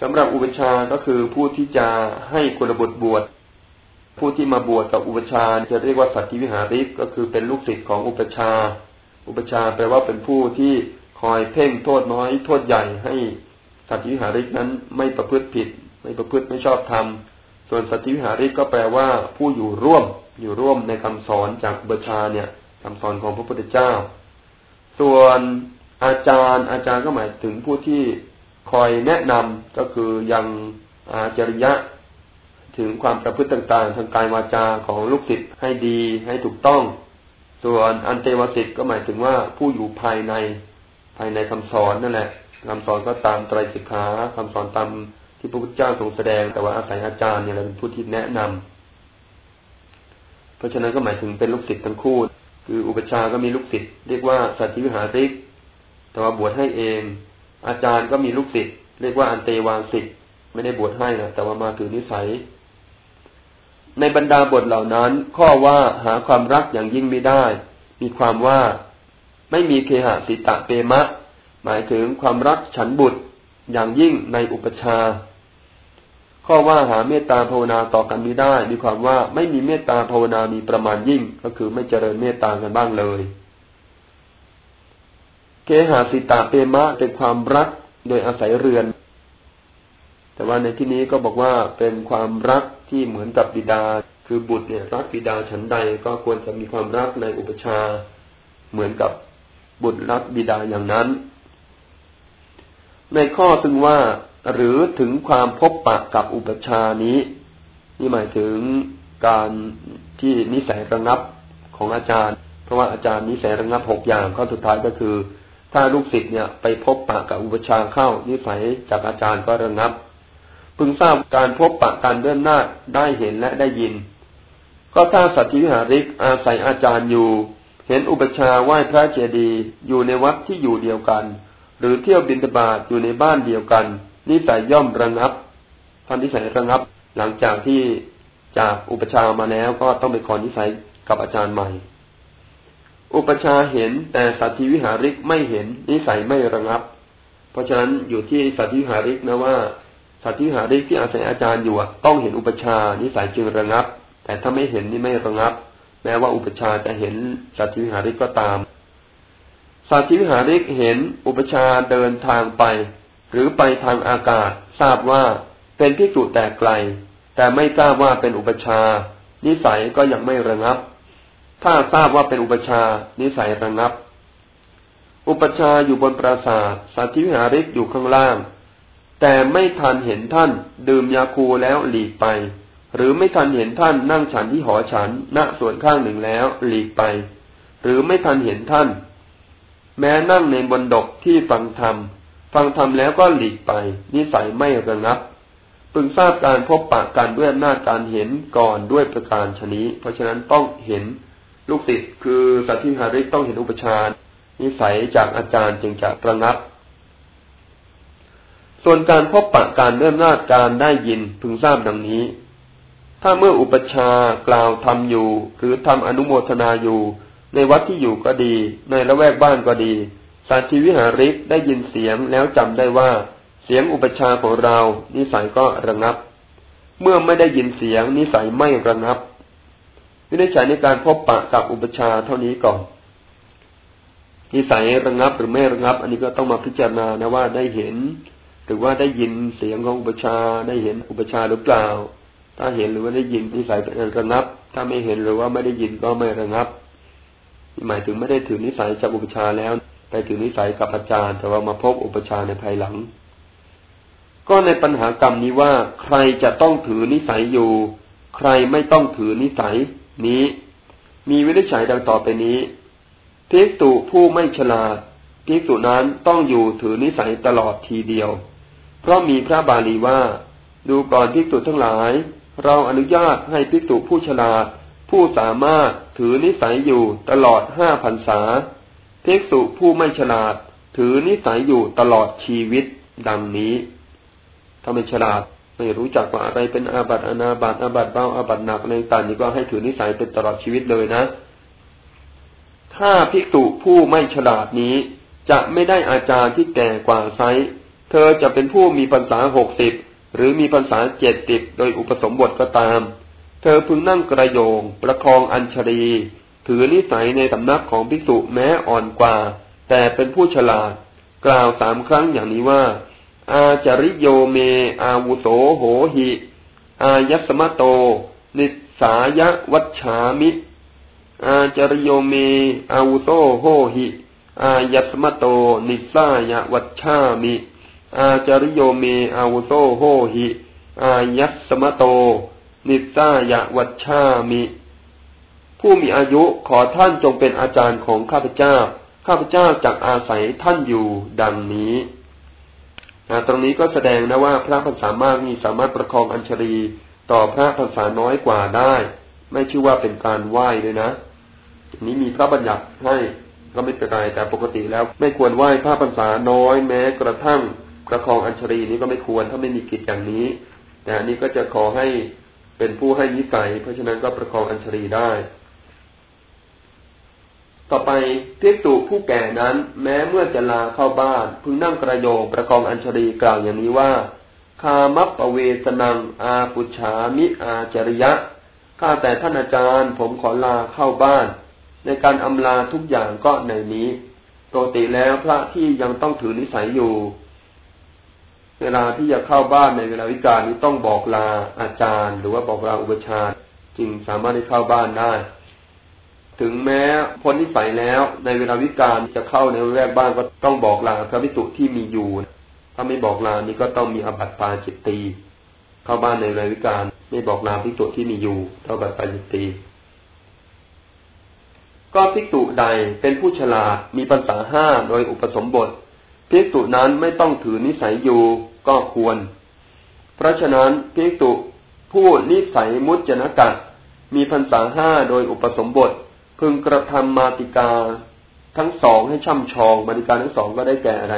สำหรับอุปชาก็คือผู้ที่จะให้กุลบุตรบวชผู้ที่มาบวชกับอุปชาจะเรียกว่าสัตวิหาริกก็คือเป็นลูกศิษย์ของอุปชา อุปชาแปลว่าเป็นผู้ที่คอยเพ่งโทษน้อยโทษใหญ่ให้สัตวิหาริกนั้นไม่ประพฤติผิด ไม่ประพฤติไม่ชอบธรรมส่วนสัตวิหาริกก็แปลว่าผู้อยู่ร่วมอยู่ร่วมในคำสอนจากอุปชาเนี่ยคำสอนของพระพุทธเจ้า ส่วนอาจารย์อาจารย์ก็หมายถึงผู้ที่ คอยแนะนำก็คือยังอาจริยะถึงความประพฤติต่างๆ ทางกายวาจาของลูกศิษย์ให้ดีให้ถูกต้อง ส่วนอันเตวสิทธ์ก็หมายถึงว่าผู้อยู่ภายในภายในคำสอนนั่นแหละคำสอนก็ตามไตรสิกขาคำสอนตามที่พระพุทธเจ้าทรงแสดง แต่ว่าอาศัยอาจารย์เนี่ยเราเป็นผู้ที่แนะนำเพราะฉะนั้นก็หมายถึงเป็นลูกศิษย์ทั้งคู่ คืออุปชาก็มีลูกศิษย์เรียกว่าสัตวิหาริก แต่ว่าบวชให้เอง อาจารย์ก็มีลูกศิษย์เรียกว่าอันเตวาสิทธ์ไม่ได้บวชให้นะแต่ว่ามาถือนิสัย ในบรรดาบทเหล่านั้น ข้อว่าหาความรักอย่างยิ่งไม่ได้ มีความว่าไม่มีเคหะสิตะเปมะ หมายถึงความรักฉันบุตรอย่างยิ่งในอุปชา ข้อว่าหาเมตตาภาวนาต่อกันไม่ได้ มีความว่าไม่มีเมตตาภาวนามีประมาณยิ่งก็คือไม่เจริญเมตตากันบ้างเลย เคหาสิตาเปมะเป็นความรักโดยอาศัยเรือน แต่ว่าในที่นี้ก็บอกว่าเป็นความรักที่เหมือนกับบิดา คือบุตรเนี่ยรักบิดาฉันใดก็ควรจะมีความรักในอุปชา เหมือนกับบุตรรักบิดาอย่างนั้น ในข้อซึ่งว่าหรือถึงความพบปะกับอุปชานี้ นี่หมายถึงการที่นิสัยระงับของอาจารย์ เพราะว่าอาจารย์นิสัยระงับหกอย่างข้อสุดท้ายก็คือ ถ้าลูกศิษย์เนี่ยไปพบปะกับอุปชาเข้านิสัยจากอาจารย์ก็ระงับ พึงทราบการพบปะการเดินหน้าได้เห็นและได้ยิน ก็ถ้าสัตวิหาริกอาศัยอาจารย์อยู่ เห็นอุปชาไหว้พระเจดีย์อยู่ในวัดที่อยู่เดียวกัน หรือเที่ยวบินตบาตอยู่ในบ้านเดียวกันนิสัยย่อมระงับท่านนิสัยระงับ หลังจากที่จากอุปชามาแล้วก็ต้องไปขอนิสัยกับอาจารย์ใหม่ อุปชาเห็นแต่สัตธิวิหาริกไม่เห็นนิสัยไม่ระงับ เพราะฉะนั้นอยู่ที่สัตธิวิหาริกนะว่าสัตธิวิหาริกที่อาศัยอาจารย์อยู่ต้องเห็นอุปชานิสัยจึงระงับ แต่ถ้าไม่เห็นนี่ไม่ระงับ แม้ว่าอุปชาจะเห็นสัตธิวิหาริกก็ตามสัตธิวิหาริกเห็นอุปชาเดินทางไป หรือไปทางอากาศ ทราบว่าเป็นพิจุแต่ไกล แต่ไม่ทราบว่าเป็นอุปชานิสัยก็ยังไม่ระงับ ถ้าทราบว่าเป็นอุปชา นิสัยระงับ อุปชาอยู่บนปราสาทสัติวิหาริกอยู่ข้างล่าง แต่ไม่ทันเห็นท่าน ดื่มยาคูแล้วหลีกไป หรือไม่ทันเห็นท่านนั่งฉันที่หอฉันณส่วนข้างหนึ่งแล้วหลีกไป หรือไม่ทันเห็นท่าน แม้นั่งในบนดกที่ฟังธรรมฟังธรรมแล้วก็หลีกไป นิสัยไม่ระงับพึงทราบการพบปะกันด้วยอำนาจการเห็นก่อนด้วยประการชนี้ เพราะฉะนั้นต้องเห็น ลูกศิษย์คือสัตธิหาริกต้องเห็นอุปชานิสัยจากอาจารย์จึงจะระงับ ส่วนการพบปะการด้วยอำนาจการได้ยินพึงทราบดังนี้ ถ้าเมื่ออุปชากล่าวทำอยู่ หรือทำอนุโมทนาอยู่ ในวัดที่อยู่ก็ดี ในละแวกบ้านก็ดี สัตธิวิหาริกได้ยินเสียงแล้วจำได้ว่า เสียงอุปชาของเรา นิสัยก็ระงับ เมื่อไม่ได้ยินเสียงนิสัยไม่ระงับ วินิจฉัยในการพบปะกับอุปชาเท่านี้ก่อนนิสัยระงับหรือไม่ระงับ อันนี้ก็ต้องมาพิจารณานะว่าได้เห็น หรือว่าได้ยินเสียงของอุปชาได้เห็นอุปชาหรือเปล่า ถ้าเห็นหรือว่าได้ยินนิสัยเป็นระงับ ถ้าไม่เห็นหรือว่าไม่ได้ยินก็ไม่ระงับหมายถึงไม่ได้ถือนิสัยจากอุปชาแล้ว ไปถือนิสัยกับอาจารย์ แต่ว่ามาพบอุปชาในภายหลัง ก็ในปัญหากรรมนี้ว่าใครจะต้องถือนิสัยอยู่ ใครไม่ต้องถือนิสัย นี้ มีวินิจฉัยดังต่อไปนี้ภิกษุผู้ไม่ฉลาดภิกษุนั้นต้องอยู่ถือนิสัยตลอดทีเดียว เพราะมีพระบาลีว่า ดูก่อนภิกษุทั้งหลาย เราอนุญาตให้ภิกษุผู้ฉลาด ผู้สามารถถือนิสัยอยู่ตลอดห้าพันษาภิกษุผู้ไม่ฉลาด ถือนิสัยอยู่ตลอดชีวิตดังนี้ถ้าไม่ฉลาด ไม่รู้จักว่าอะไรเป็นอาบัติอนาบัติอาบัติเบาอาบัติหนักในต่างนี้ก็ให้ถือนิสัยเป็นตลอดชีวิตเลยนะ ถ้าภิกษุผู้ไม่ฉลาดนี้ จะไม่ได้อาจารย์ที่แก่กว่าไซเธอจะเป็นผู้มีภาษาหกสิบหรือมีภาษาเจ็ดสิบโดยอุปสมบทก็ตาม เธอพึงนั่งกระโยง ประคองอัญชรี ถือนิสัยในสำนักของภิกษุแม้อ่อนกว่า แต่เป็นผู้ฉลาด กล่าวสามครั้งอย่างนี้ว่า อาจริโยเม อาวุโสโหหิ อายัสมะโต นิสายะวัชามิ อาจริโยเม อาวุโสโหหิ อายัสมะโต นิสายะวัชามิ อาจริโยเม อาวุโสโหหิ อายัสมะโต นิสายะวัชามิ ผู้มีอายุขอท่านจงเป็นอาจารย์ของข้าพเจ้า ข้าพเจ้าจักอาศัยท่านอยู่ดังนี้ ตรงนี้ก็แสดงนะว่าพระภาษามากนี่สามารถประคองอัญชรีต่อพระภาษาน้อยกว่าได้ ไม่ชื่อว่าเป็นการไหว้เลยนะนี้มีพระบัญญัติให้ก็ไม่เป็นไรแต่ปกติแล้ว ไม่ควรไหว้พระภาษาน้อยแม้กระทั่งประคองอัญชรีนี้ก็ไม่ควรถ้าไม่มีกิจอย่างนี้ แต่อันนี้ก็จะขอให้เป็นผู้ให้นิสัย เพราะฉะนั้นก็ประคองอัญชรีได้ ต่อไปภิกษุผู้แก่นั้น แม้เมื่อจะลาเข้าบ้าน พึงนั่งกระโยงประคองอัญชรีกล่าวอย่างนี้ว่า คามัปปเวสนัง อาปุชามิอาจริยะข้าแต่ท่านอาจารย์ ผมขอลาเข้าบ้าน ในการอำลาทุกอย่างก็ในนี้ปกติแล้วพระที่ยังต้องถือนิสัยอยู่ เวลาที่จะเข้าบ้านในเวลาวิกาลนี้ต้องบอกลาอาจารย์ หรือว่าบอกลาอุปชาจึงสามารถได้เข้าบ้านได้ ถึงแม้พ้นนิสัยแล้วในเวลาวิกาลจะเข้าในแวกบ้านก็ต้องบอกลาพระวิสุที่มีอยู่ ถ้าไม่บอกลานี่ก็ต้องมีอบัติปาจิตตีเข้าบ้านในเวลาวิกาลไม่บอกลาพิสุที่มีอยู่เท่ากับปาจิตตีก็ภิกษุใดเป็นผู้ฉลาดมีปัญษาห้าโดยอุปสมบทภิกษุนั้นไม่ต้องถือนิสัยอยู่ก็ควร เพราะฉะนั้นภิกษุผู้นิสัยมุจนกัดมีพรรษาห้าโดยอุปสมบท พึงกระทำมาติกาทั้งสองให้ช่ำชองมาติกาทั้งสองก็ได้แก่อะไร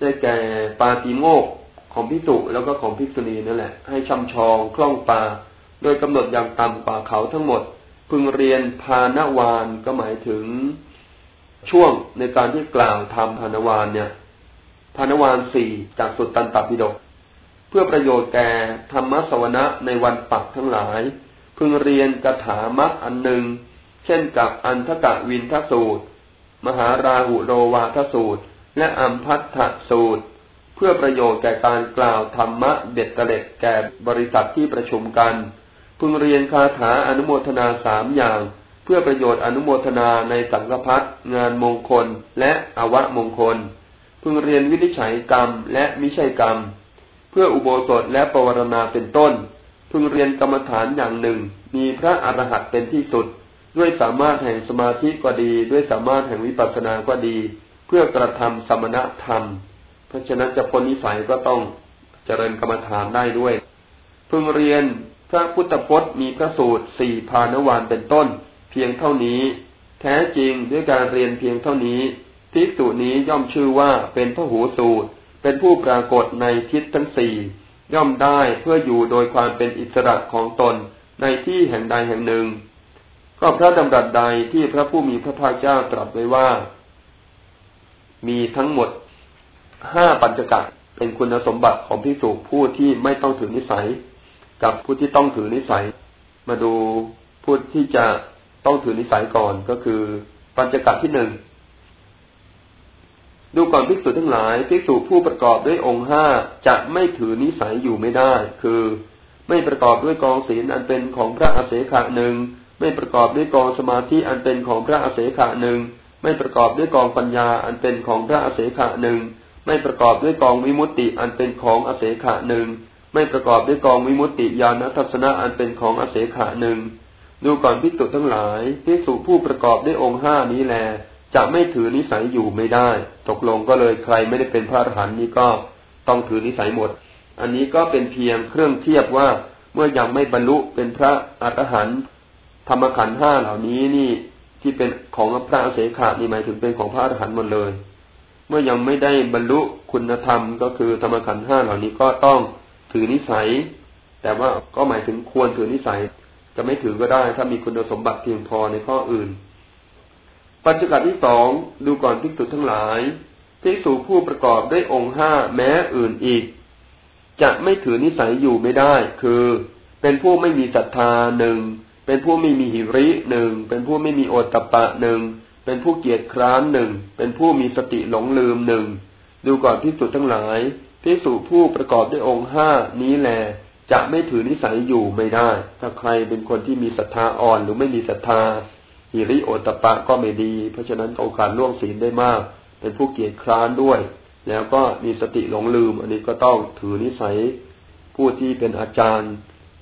ได้แก่ปาติโมกของพิสุแล้วก็ของพิษุณีนั่นแหละ ให้ช่ำชองคล่องปาโดยกำหนดอย่างต่ำกว่าเขาทั้งหมด พึงเรียนพานวานก็หมายถึงช่วงในการที่กล่าวทำพานวานเนี่ยพานวานสี่จากสุดตันตปิฎกเพื่อประโยชน์แก่ธรรมสวนะในวันปักทั้งหลาย พึงเรียนกถามักอันหนึ่ง เช่นกับอันทกะวินทสูตร มหาราหุโรวาทสูตร และอัมพัทธสูตร เพื่อประโยชน์แก่การกล่าวธรรมะเด็ดเตล็ดแก่บริษัทที่ประชุมกัน พึงเรียนคาถาอนุโมทนาสามอย่าง เพื่อประโยชน์อนุโมทนาในสังฆพัฒงานมงคลและอวะมงคล พึงเรียนวินิจฉัยกรรมและมิใช่กรรม เพื่ออุโบสถและปวารณาเป็นต้น พึงเรียนกรรมฐานอย่างหนึ่ง มีพระอรหันต์เป็นที่สุด ด้วยสามารถแห่งสมาธิก็ดี ด้วยสามารถแห่งวิปัสสนาก็ดี เพื่อกระทำสมณธรรม เพราะฉะนั้นจะพ้นนิสัยก็ต้องเจริญกรรมฐานได้ด้วย พึงเรียนพระพุทธพจน์มีพระสูตรสี่พานวานเป็นต้น เพียงเท่านี้ แท้จริงด้วยการเรียนเพียงเท่านี้ทิฏฐุนี้ย่อมชื่อว่าเป็นพระหูสูตร เป็นผู้ปรากฏในทิศทั้งสี่ ย่อมได้เพื่ออยู่โดยความเป็นอิสระของตนในที่แห่งใดแห่งหนึ่ง ก็พระดำรัสใดที่พระผู้มีพระภาคเจ้าตรัสไว้ว่า มีทั้งหมดห้าปัญจกะเป็นคุณสมบัติของพิสูจผู้ที่ไม่ต้องถือนิสัย กับผู้ที่ต้องถือนิสัย มาดูผู้ที่จะต้องถือนิสัยก่อนก็คือปัญจกะที่หนึ่ง ดูก่อนภิกษุทั้งหลายภิกษุผู้ประกอบด้วยองค์ห้าจะไม่ถือนิสัยอยู่ไม่ได้ คือ ไม่ประกอบด้วยกองศีลอันเป็นของพระอาเสขะหนึ่งไม่ประกอบด้วยกองสมาธิอันเป็นของพระอาเสขะหนึ่งไม่ประกอบด้วยกองปัญญาอันเป็นของพระอาเสขะหนึ่งไม่ประกอบด้วยกองวิมุตติอันเป็นของอาเสขะหนึ่งไม่ประกอบด้วยกองวิมุตติญาณทัศนะอันเป็นของอาเสขะหนึ่งดูก่อนภิกษุทั้งหลายภิกษุผู้ประกอบด้วยองค์ห้านี้แล จะไม่ถือนิสัยอยู่ไม่ได้ ตกลงก็เลยใครไม่ได้เป็นพระอรหันต์นี้ก็ต้องถือนิสัยหมด อันนี้ก็เป็นเพียงเครื่องเทียบว่าเมื่อยังไม่บรรลุเป็นพระอรหันต์ธรรมขันธ์ห้าเหล่านี้นี่ที่เป็นของพระเสขานี่หมายถึงเป็นของพระอรหันต์หมดเลย เมื่อยังไม่ได้บรรลุคุณธรรมก็คือธรรมขันธ์ห้าเหล่านี้ก็ต้องถือนิสัย แต่ว่าก็หมายถึงควรถือนิสัย จะไม่ถือก็ได้ถ้ามีคุณสมบัติเพียงพอในข้ออื่น ปัจจุบันที่สองดูก่อนภิกษุทั้งหลายภิกษุผู้ประกอบด้วยองค์ห้าแม้อื่นอีก จะไม่ถือนิสัยอยู่ไม่ได้ คือ เป็นผู้ไม่มีศรัทธาหนึ่งเป็นผู้ไม่มีหิริหนึ่งเป็นผู้ไม่มีโอตตะปะหนึ่งเป็นผู้เกียจคร้านหนึ่งเป็นผู้มีสติหลงลืมหนึ่งดูก่อนภิกษุทั้งหลายภิกษุผู้ประกอบด้วยองค์ห้านี้แหลจะไม่ถือนิสัยอยู่ไม่ได้ ถ้าใครเป็นคนที่มีศรัทธาอ่อนหรือไม่มีศรัทธา ฮิริโอตปะก็ไม่ดี เพราะฉะนั้นโอกาสล่วงศีลได้มาก เป็นผู้เกียจคร้านด้วย แล้วก็มีสติหลงลืม อันนี้ก็ต้องถือนิสัย ผู้ที่เป็นอาจารย์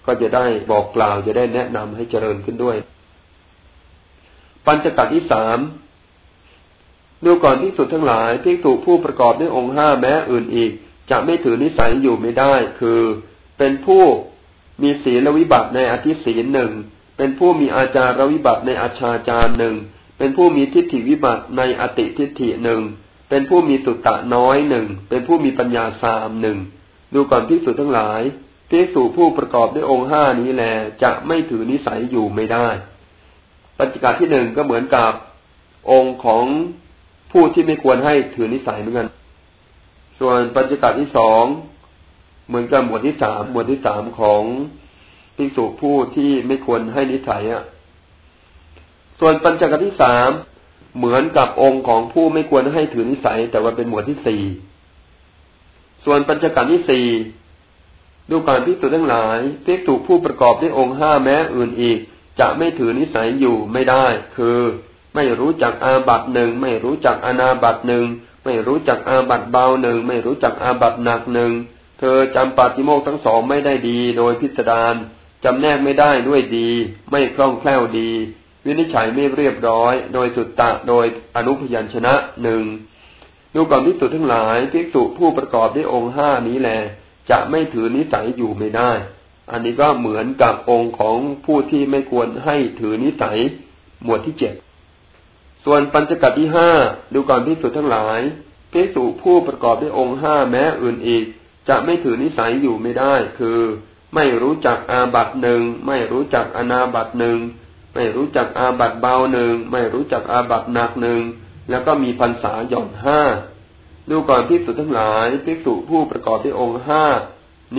ก็จะได้บอกกล่าวจะได้แนะนำให้เจริญขึ้นด้วย ปัญจกัดที่สามดูก่อนที่สุดทั้งหลายพิกษุผู้ประกอบด้วยองค์ห้าแม้อื่นอีก จะไม่ถือนิสัยอยู่ไม่ได้ คือเป็นผู้มีศีลวิบัติในอธิศีลหนึ่ง เป็นผู้มีอาจารวิบัติในอาชาจารหนึ่ง เป็นผู้มีทิฏฐิวิบัติในอติทิฏฐิหนึ่ง เป็นผู้มีสุตตะน้อยหนึ่ง เป็นผู้มีปัญญาสามหนึ่ง ดูก่อนพิสูจทั้งหลายพิสูจผู้ประกอบด้วยองค์ห้านี้แลจะไม่ถือนิสัยอยู่ไม่ได้ ปัจจิกาที่หนึ่งก็เหมือนกับองค์ของผู้ที่ไม่ควรให้ถือนิสัยเหมือนกัน ส่วนปัจจิกาที่สองเหมือนกับหมวดที่สามหมวดที่สามของ ภิกษุผู้ที่ไม่ควรให้นิสัยอะ ส่วนปัญจกที่สามเหมือนกับองค์ของผู้ไม่ควรให้ถือนิสัย แต่ว่าเป็นหมวดที่สี่ส่วนปัญจกที่สี่ดูการภิกษุทั้งหลายภิกษุผู้ประกอบด้วยองค์ห้าแม้อื่นอีก จะไม่ถือนิสัยอยู่ไม่ได้ คือ ไม่รู้จักอาบัตหนึ่งไม่รู้จักอนาบัตหนึ่งไม่รู้จักอาบัตเบาหนึ่งไม่รู้จักอาบัตหนักหนึ่งเธอจำปาติโมกทั้งสองไม่ได้ดีโดยพิสดาร จำแนกไม่ได้ด้วยดี ไม่คล่องแคล่วดี วินิจฉัยไม่เรียบร้อย โดยสุตตะโดยอนุพยัญชนะหนึ่งดูก่อนพิสุดทั้งหลายพิสุผู้ประกอบด้วยองค์ห้านี้แหลจะไม่ถือนิสัยอยู่ไม่ได้ อันนี้ก็เหมือนกับองค์ของผู้ที่ไม่ควรให้ถือนิสัย หมวดที่เจ็ดส่วนปัญจกัดที่ห้าดูก่อนพิสุทั้งหลายพิสุผู้ประกอบด้วยองค์ห้าแม้อื่นอีก จะไม่ถือนิสัยอยู่ไม่ได้ คือ ไม่รู้จักอาบัตหนึ่งไม่รู้จักอนาบัตหนึ่งไม่รู้จักอาบัตเบาหนึ่งไม่รู้จักอาบัตหนักหนึ่งแล้วก็มีพรรษาหย่อนห้าดูก่อนพิสุทั้งหลายพิสุผู้ประกอบด้วยองค์ห้า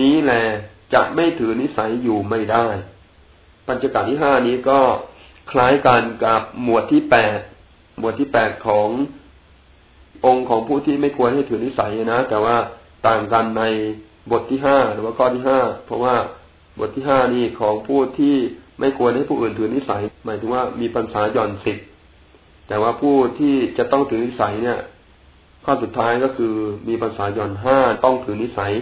นี้แหลจะไม่ถือนิสัยอยู่ไม่ได้ ปัญจการที่ห้านี้ก็คล้ายกันกับหมวดที่แปดหมวดที่แปดขององค์ของผู้ที่ไม่ควรให้ถือนิสัยนะ แต่ว่าต่างกันใน บทที่ห้าหรือว่าข้อที่ห้าเพราะว่าบทที่ห้านี่ของผู้ที่ไม่ควรให้ผู้อื่นถือนิสัย หมายถึงว่ามีปัญษาหย่อนสิบแต่ว่าผู้ที่จะต้องถือนิสัยเนี่ย ข้อสุดท้ายก็คือมีภาษาหย่อนห้าต้องถือนิสัย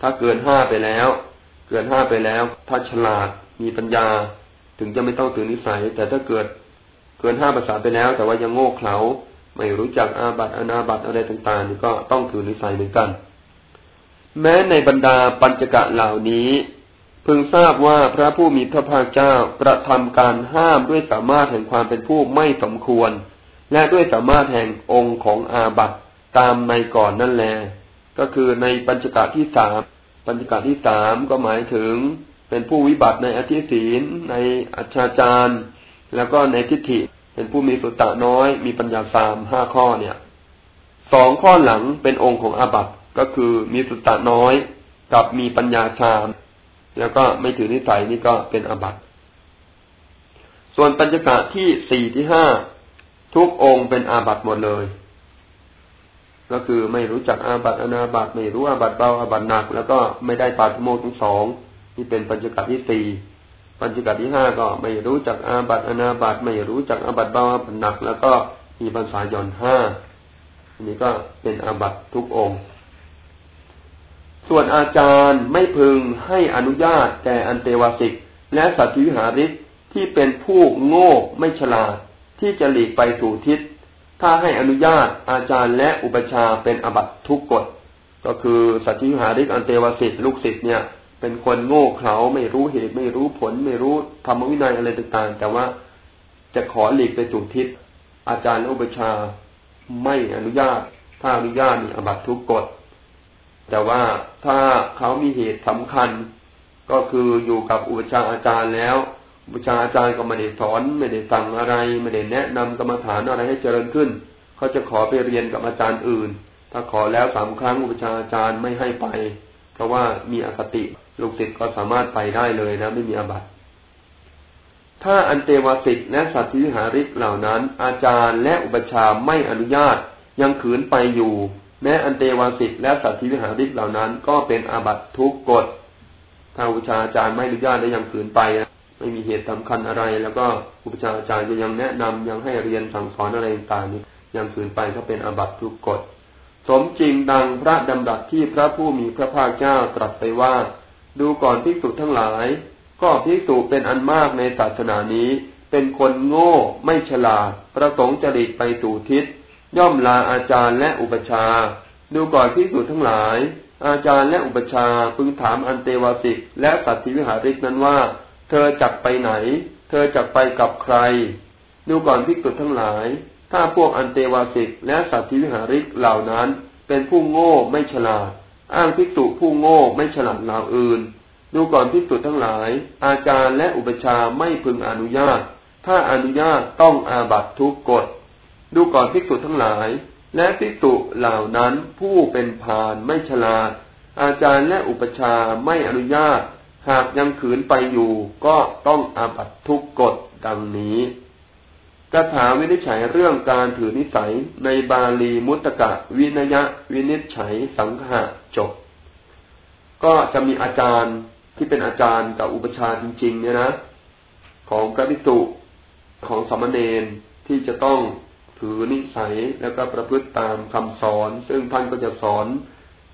ถ้าเกินห้าไปแล้ว เกินห้าไปแล้ว ถ้าฉลาดมีปัญญา ถึงจะไม่ต้องถือนิสัย แต่ถ้าเกิดเกินห้าภาษาไปแล้ว แต่ว่ายังโง่เขลาไม่รู้จักอาบัตอนาบัตอะไรต่างๆนี่ก็ต้องถือนิสัยเหมือนกัน แม้ในบรรดาปัญจกะเหล่านี้ พึงทราบว่าพระผู้มีพระภาคเจ้ากระทำการห้ามด้วยสามารถแห่งความเป็นผู้ไม่สมควร และด้วยสามารถแห่งองค์ของอาบัตตามในก่อนนั่นแหละก็คือในปัญจกะที่สามปัญจกะที่สามก็หมายถึงเป็นผู้วิบัติในอธิศีลในอัจฉาจารแล้วก็ในทิฏฐิเป็นผู้มีสุตตะน้อย มีปัญญาสามห้าข้อเนี่ยสองข้อหลังเป็นองค์ของอาบัติ ก็คือมีสุตตะน้อยกับมีปัญญาสามแล้วก็ไม่ถือนิสัยนี่ก็เป็นอาบัติส่วนปัญจกะที่สี่ที่ห้าทุกองค์เป็นอาบัติหมดเลย ก็คือไม่รู้จักอาบัตอนาบัตไม่รู้อาบัตเบาอาบัตหนัก แล้วก็ไม่ได้ปาติโมกทั้งสองที่เป็นปัญจกัดที่สี่ปัญจกัดที่ห้าก็ไม่รู้จักอาบัตอนาบัตไม่รู้จักอาบัตเบาอาบัตหนัก แล้วก็มีภาษาย่อนห้าอันนี้ก็เป็นอาบัตทุกองค์ ส่วนอาจารย์ไม่พึงให้อนุญาตแก่อันเตวสิก และสัตวิหาริกที่เป็นผู้โง่ไม่ฉลาดที่จะหลีกไปสู่ทิศ ถ้าให้อนุญาตอาจารย์และอุปชาเป็นอบัตทุกกฎ ก็คือสัจจิหาริกอันเตวสิทธิ์ลูกศิษย์เนี่ย เป็นคนโง่เขลาไม่รู้เหตุไม่รู้ผล ไม่รู้ธรรมวินัยอะไรต่างๆ แต่ว่าจะขอหลีกไปสู่ทิศ อาจารย์และอุปชาไม่อนุญาต ถ้าอนุญาตนี่อบัตทุกกฎ แต่ว่าถ้าเขามีเหตุสำคัญ ก็คืออยู่กับอุปชาอาจารย์แล้วบูชาอาจารย์ก็ไม่ได้สอนไม่ได้สั่งอะไรไม่ได้แนะนำกรรมฐานอะไรให้เจริญขึ้น เขาจะขอไปเรียนกับอาจารย์อื่น ถ้าขอแล้วสามครั้งบูชาอาจารย์ไม่ให้ไป เพราะว่ามีอคติลูกศิษย์ก็สามารถไปได้เลยนะ ไม่มีอาบัติถ้าอันเตวสิกและสัตว์วิหาริกเหล่านั้น อาจารย์และอุปชาไม่อนุญาตยังขืนไปอยู่ แม้อันเตวาสิกและสัตว์วิหาริกเหล่านั้น ก็เป็นอาบัติทุกกฎถ้าอุปชาอาจารย์ไม่อนุญาตและยังขืนไปไม่มีเหตุสำคัญอะไร แล้วก็อุปชาอาจารย์ก็ยังแนะนำยังให้เรียนสั่งสอนอะไรต่างนี้ยังฝืนไปก็เป็นอาบัติทุกกฎสมจริงดังพระดำรัสที่พระผู้มีพระภาคเจ้าตรัสไปว่า ดูก่อนภิกษุทั้งหลาย ก็ภิกษุเป็นอันมากในศาสนานี้ เป็นคนโง่ไม่ฉลาดประสงค์จริตไปสู่ทิศ ย่อมลาอาจารย์และอุปชา ดูก่อนภิกษุทั้งหลาย อาจารย์และอุปชาพึงถามอันเตวาสิกและสัตติวิหาริกนั้นว่า เธอจักไปไหน เธอจักไปกับใคร ดูก่อนพิกุทั้งหลาย ถ้าพวกอันเตวาสิกและสัตว์ทิวิหาริกเหล่านั้น เป็นผู้โง่ไม่ฉลาด อ้างพิกุผู้โง่ไม่ฉลาดเหล่าอื่น ดูก่อนพิกุทั้งหลาย อาจารย์และอุปชาไม่พึงอนุญาต ถ้าอนุญาตต้องอาบัตทุกกฎ ดูก่อนพิกุทั้งหลาย และพิกุเหล่านั้นผู้เป็นพานไม่ฉลาด อาจารย์และอุปชาไม่อนุญาต หากยังขืนไปอยู่ก็ต้องอาบัตทุกกฎดังนี้กถาวินิจฉัยเรื่องการถือนิสัยในบาลีมุตตะวินยะวินิจฉัยสังหะจบ ก็จะมีอาจารย์ที่เป็นอาจารย์กับอุปชาจริง ๆ เนี่ยนะ ของพระภิกษุของสมณเณรที่จะต้อง ถือนิสัยแล้วก็ประพฤติตามคำสอน ซึ่งท่านก็จะสอน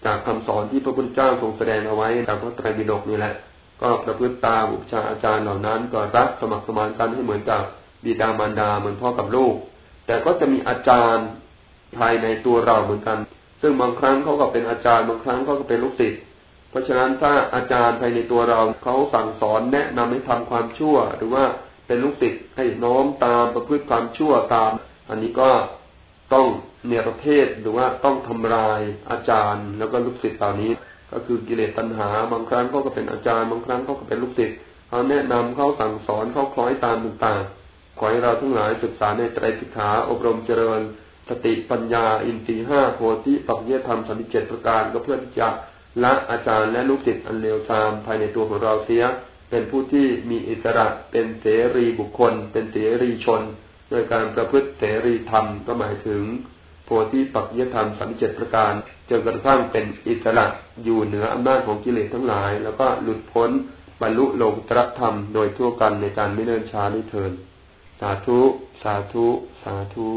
จากคำสอนที่พระพุทธเจ้าทรงแสดงเอาไว้จากพระไตรปิฎกนี่แหละ ก็ประพฤติตามอุปชาอาจารย์เหล่านั้นก็รักสมัครสมานกันให้เหมือนกับบิดามารดาเหมือนพ่อกับลูก แต่ก็จะมีอาจารย์ภายในตัวเราเหมือนกัน ซึ่งบางครั้งเขาก็เป็นอาจารย์บางครั้งเขาก็เป็นลูกศิษย์เพราะฉะนั้นถ้าอาจารย์ภายในตัวเราเขาสั่งสอนแนะนำให้ทำความชั่ว หรือว่าเป็นลูกศิษย์ให้น้อมตามประพฤติความชั่วตาม อันนี้ก็ต้องเนรเทศหรือว่าต้องทำลายอาจารย์ แล้วก็ลูกศิษย์เหล่านี้ ก็คือกิเลสตัณหา บางครั้งเขาก็เป็นอาจารย์ บางครั้งเขาก็เป็นลูกศิษย์เขาแนะนำเขาสั่งสอนเขาคล้อยตามต่างๆขอให้เราทั้งหลายศึกษาในไตรสิกขาอบรมเจริญสติปัญญา อินทรีห้าโพธิปัจเยธรรมสามิเจ็ดประการก็เพื่อที่จะละอาจารย์และลูกศิษย์อันเลวทรามภายในตัวของเราเสีย เป็นผู้ที่มีอิสระเป็นเสรีบุคคล เป็นเสรีชน โดยการประพฤติเสรีธรรมก็หมายถึงโพธิปัจเยธรรมสามเจ็ดประการจนกระทั่งเป็นอิสระอยู่เหนืออำนาจของกิเลสทั้งหลาย แล้วก็หลุดพ้นบรรลุโลกุตรธรรมโดยทั่วกันในการไม่เนิ่นช้าด้วยเทินสาธุ สาธุ สาธุ